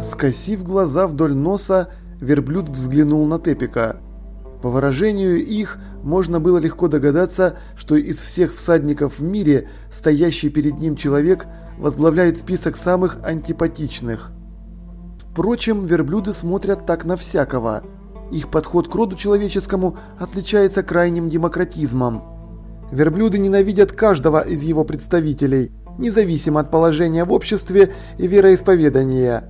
Скосив глаза вдоль носа, верблюд взглянул на Тепика. По выражению их, можно было легко догадаться, что из всех всадников в мире стоящий перед ним человек возглавляет список самых антипатичных. Впрочем, верблюды смотрят так на всякого. Их подход к роду человеческому отличается крайним демократизмом. Верблюды ненавидят каждого из его представителей, независимо от положения в обществе и вероисповедания.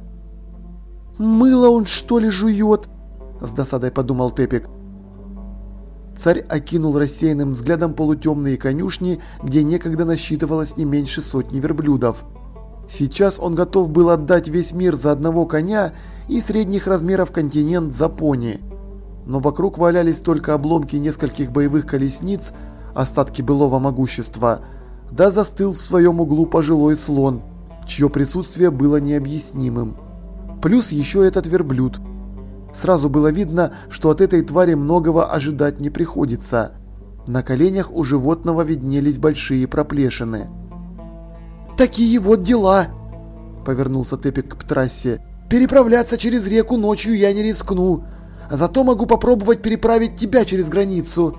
«Мыло он что ли жует?» – с досадой подумал Тепик. Царь окинул рассеянным взглядом полутемные конюшни, где некогда насчитывалось не меньше сотни верблюдов. Сейчас он готов был отдать весь мир за одного коня и средних размеров континент за пони. Но вокруг валялись только обломки нескольких боевых колесниц, остатки былого могущества, да застыл в своем углу пожилой слон, чье присутствие было необъяснимым. Плюс еще этот верблюд. Сразу было видно, что от этой твари многого ожидать не приходится. На коленях у животного виднелись большие проплешины. «Такие вот дела!» – повернулся Тепик к трассе. «Переправляться через реку ночью я не рискну, а зато могу попробовать переправить тебя через границу».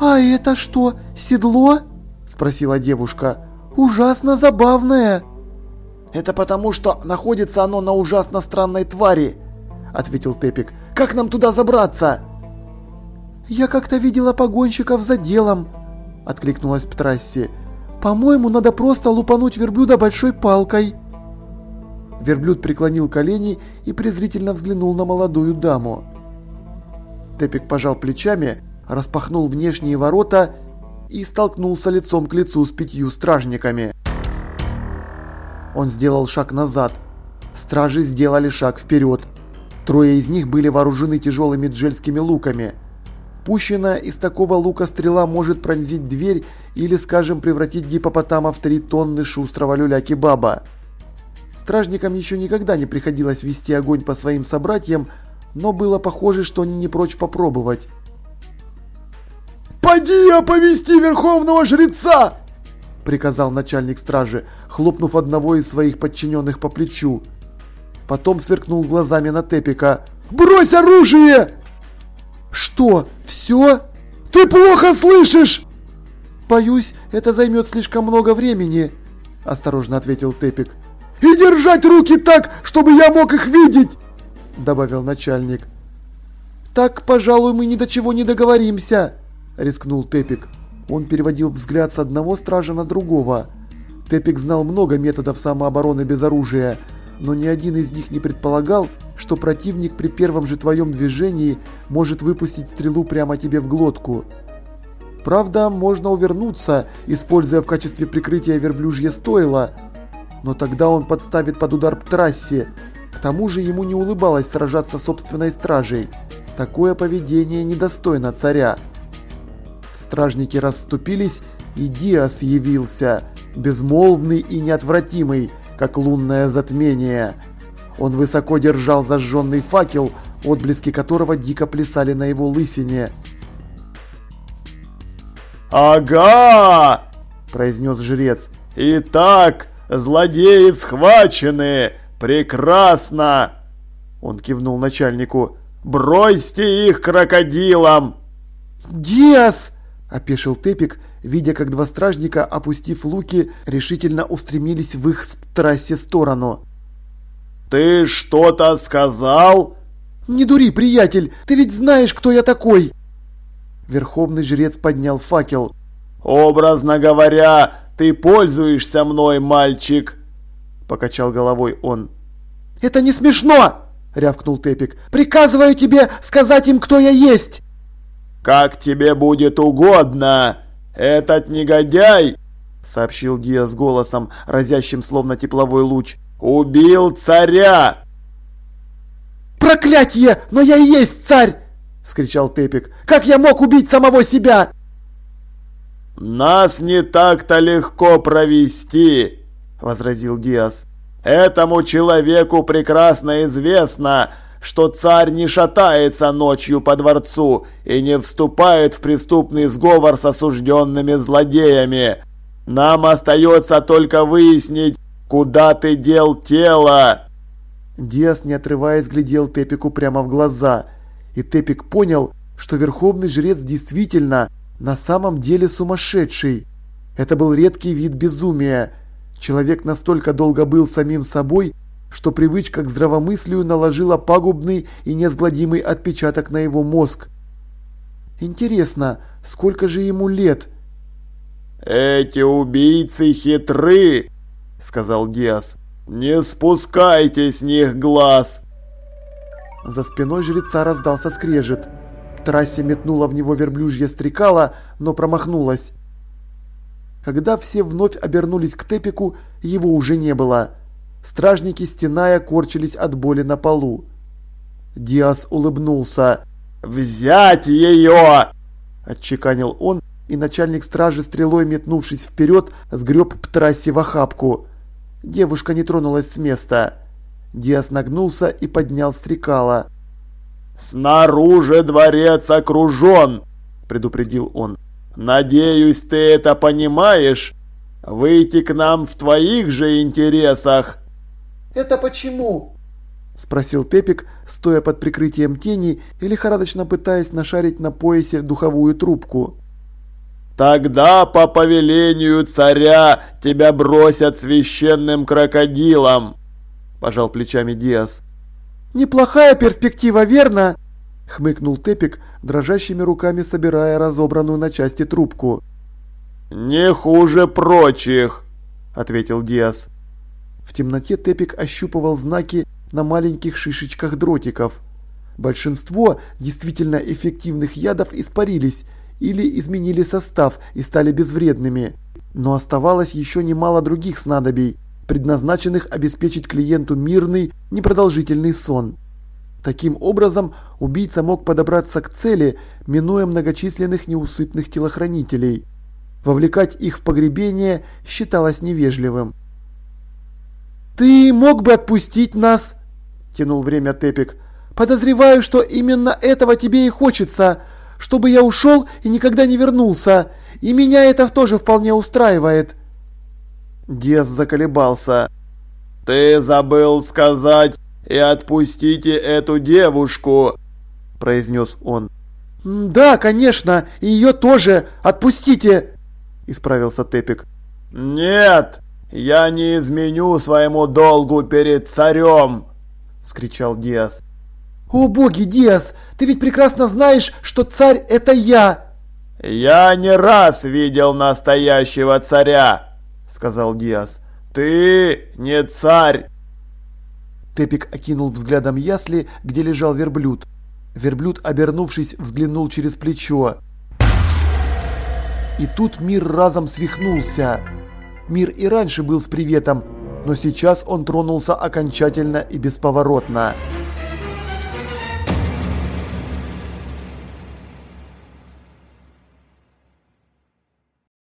«А это что, седло?» – спросила девушка. «Ужасно забавное!» «Это потому, что находится оно на ужасно странной твари», — ответил Тепик. «Как нам туда забраться?» «Я как-то видела погонщиков за делом», — откликнулась Птрасси. «По-моему, надо просто лупануть верблюда большой палкой». Верблюд преклонил колени и презрительно взглянул на молодую даму. Тепик пожал плечами, распахнул внешние ворота и столкнулся лицом к лицу с пятью стражниками. Он сделал шаг назад. Стражи сделали шаг вперед. Трое из них были вооружены тяжелыми джельскими луками. Пущенная из такого лука стрела может пронзить дверь или, скажем, превратить гипопотама в три тонны шустрого люля-кебаба. Стражникам еще никогда не приходилось вести огонь по своим собратьям, но было похоже, что они не прочь попробовать. «Поди оповести верховного жреца!» приказал начальник стражи, хлопнув одного из своих подчиненных по плечу. Потом сверкнул глазами на Тепика. «Брось оружие!» «Что, все?» «Ты плохо слышишь!» «Боюсь, это займет слишком много времени», – осторожно ответил Тепик. «И держать руки так, чтобы я мог их видеть!» – добавил начальник. «Так, пожалуй, мы ни до чего не договоримся», – рискнул Тепик. Он переводил взгляд с одного стража на другого. Тепик знал много методов самообороны без оружия, но ни один из них не предполагал, что противник при первом же твоем движении может выпустить стрелу прямо тебе в глотку. Правда, можно увернуться, используя в качестве прикрытия верблюжье стойло, но тогда он подставит под удар трассе. К тому же ему не улыбалось сражаться собственной стражей. Такое поведение недостойно царя. Стражники расступились, и Диас явился, безмолвный и неотвратимый, как лунное затмение. Он высоко держал зажженный факел, отблески которого дико плясали на его лысине. «Ага!» – произнес жрец. «Итак, злодеи схвачены! Прекрасно!» Он кивнул начальнику. «Бросьте их крокодилам!» «Диас!» – опешил Тепик, видя, как два стражника, опустив луки, решительно устремились в их трассе сторону. «Ты что-то сказал?» «Не дури, приятель, ты ведь знаешь, кто я такой!» Верховный жрец поднял факел. «Образно говоря, ты пользуешься мной, мальчик!» Покачал головой он. «Это не смешно!» – рявкнул Тепик. «Приказываю тебе сказать им, кто я есть!» «Как тебе будет угодно! Этот негодяй!» Сообщил Диас голосом, разящим словно тепловой луч. «Убил царя!» «Проклятье! Но я и есть царь!» Вскричал Тепик. «Как я мог убить самого себя?» «Нас не так-то легко провести!» Возразил Диас. «Этому человеку прекрасно известно, что царь не шатается ночью по дворцу и не вступает в преступный сговор с осужденными злодеями. Нам остается только выяснить, куда ты дел тело. Диас, не отрываясь, глядел Тепику прямо в глаза, и Тепик понял, что верховный жрец действительно на самом деле сумасшедший. Это был редкий вид безумия. Человек настолько долго был самим собой, что привычка к здравомыслию наложила пагубный и неизгладимый отпечаток на его мозг. Интересно, сколько же ему лет? «Эти убийцы хитры!» — сказал Диас. «Не спускайте с них глаз!» За спиной жреца раздался скрежет. Трассе метнула в него верблюжье стрекала, но промахнулась. Когда все вновь обернулись к Тепику, его уже не было. Стражники, стеная, корчились от боли на полу. Диас улыбнулся. «Взять ее!» – отчеканил он, и начальник стражи, стрелой метнувшись вперед, сгреб Птрасси в охапку. Девушка не тронулась с места. Диас нагнулся и поднял стрекала. «Снаружи дворец окружен!» – предупредил он. «Надеюсь, ты это понимаешь? Выйти к нам в твоих же интересах!» «Это почему?» – спросил Тепик, стоя под прикрытием тени и лихорадочно пытаясь нашарить на поясе духовую трубку. «Тогда по повелению царя тебя бросят священным крокодилом!» – пожал плечами Диас. «Неплохая перспектива, верно?» – хмыкнул Тепик, дрожащими руками собирая разобранную на части трубку. «Не хуже прочих!» – ответил Диас. В темноте Тепик ощупывал знаки на маленьких шишечках дротиков. Большинство действительно эффективных ядов испарились или изменили состав и стали безвредными. Но оставалось еще немало других снадобий, предназначенных обеспечить клиенту мирный, непродолжительный сон. Таким образом, убийца мог подобраться к цели, минуя многочисленных неусыпных телохранителей. Вовлекать их в погребение считалось невежливым. «Ты мог бы отпустить нас?» – тянул время Тепик. «Подозреваю, что именно этого тебе и хочется, чтобы я ушел и никогда не вернулся, и меня это тоже вполне устраивает». Диас заколебался. «Ты забыл сказать и отпустите эту девушку», – произнес он. «Да, конечно, и ее тоже отпустите», – исправился Тепик. «Нет!» «Я не изменю своему долгу перед царем!» – скричал Диас. «О боги, Диас, ты ведь прекрасно знаешь, что царь – это я!» «Я не раз видел настоящего царя!» – сказал Диас. «Ты не царь!» Тепик окинул взглядом ясли, где лежал верблюд. Верблюд, обернувшись, взглянул через плечо. И тут мир разом свихнулся. Мир и раньше был с приветом, но сейчас он тронулся окончательно и бесповоротно.